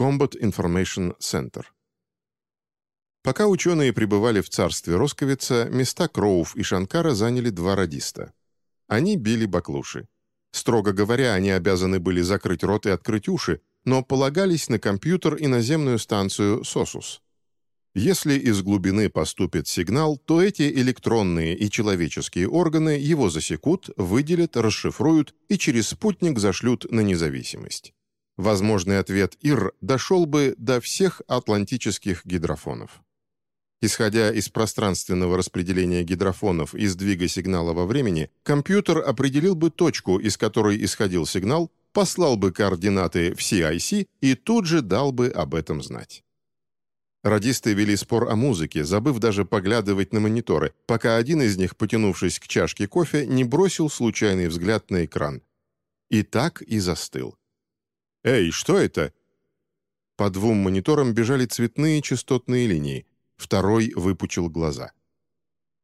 Combat Information Center. Пока ученые пребывали в царстве Росковица, места Кроув и Шанкара заняли два радиста. Они били баклуши. Строго говоря, они обязаны были закрыть рот и открыть уши, но полагались на компьютер и наземную станцию «Сосус». Если из глубины поступит сигнал, то эти электронные и человеческие органы его засекут, выделят, расшифруют и через спутник зашлют на независимость. Возможный ответ ИР дошел бы до всех атлантических гидрофонов. Исходя из пространственного распределения гидрофонов и сдвига сигнала во времени, компьютер определил бы точку, из которой исходил сигнал, послал бы координаты в CIC и тут же дал бы об этом знать. Радисты вели спор о музыке, забыв даже поглядывать на мониторы, пока один из них, потянувшись к чашке кофе, не бросил случайный взгляд на экран. И так и застыл. «Эй, что это?» По двум мониторам бежали цветные частотные линии. Второй выпучил глаза.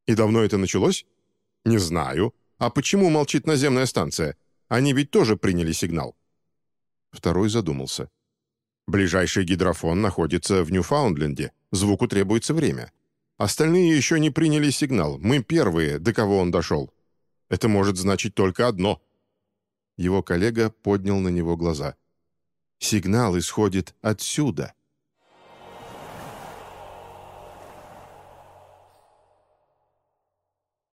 «И давно это началось?» «Не знаю. А почему молчит наземная станция? Они ведь тоже приняли сигнал». Второй задумался. «Ближайший гидрофон находится в Ньюфаундленде. Звуку требуется время. Остальные еще не приняли сигнал. Мы первые, до кого он дошел. Это может значить только одно». Его коллега поднял на него глаза. «Сигнал исходит отсюда».